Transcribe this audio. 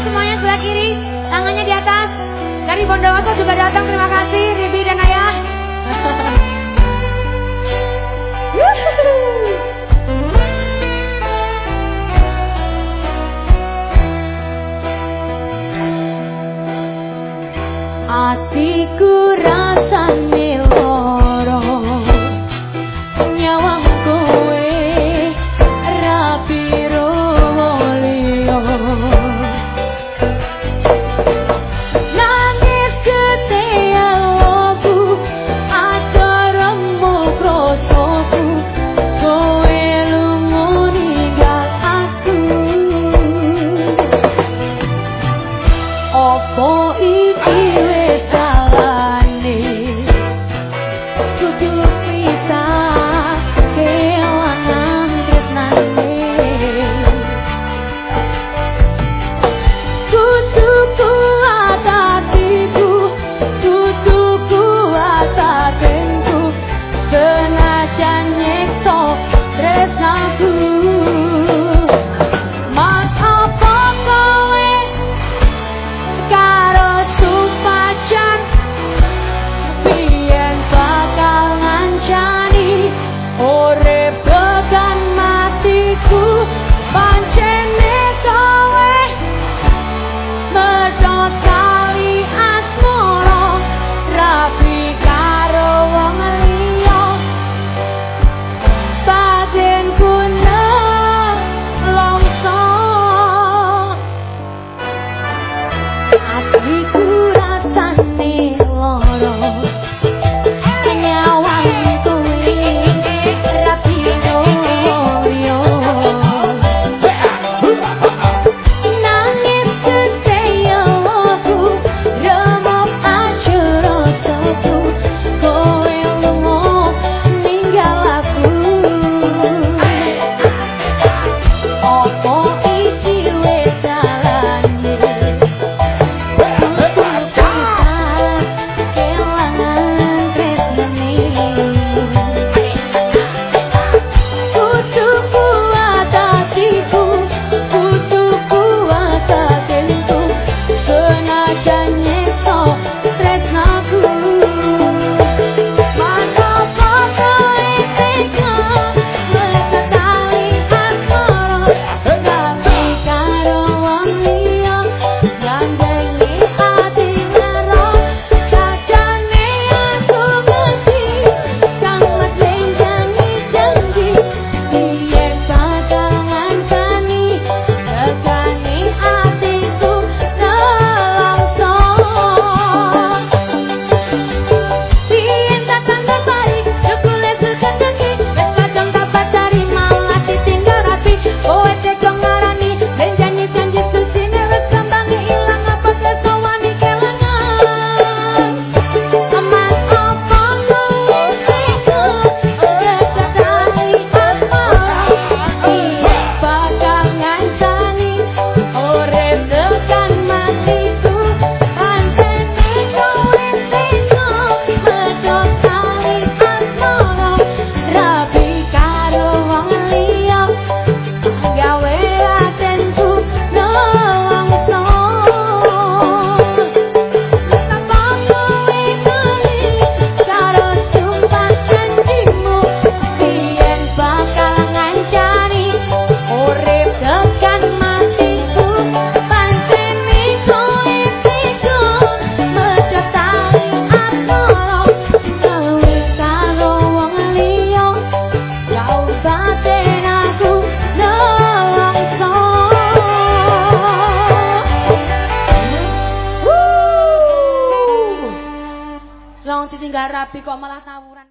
semuanya sebelah kiri, tangannya di atas. Dari Bondowoso juga datang, terima kasih Ribi dan Ayah. Hatiku nil. Gak rapi kok malah tawuran.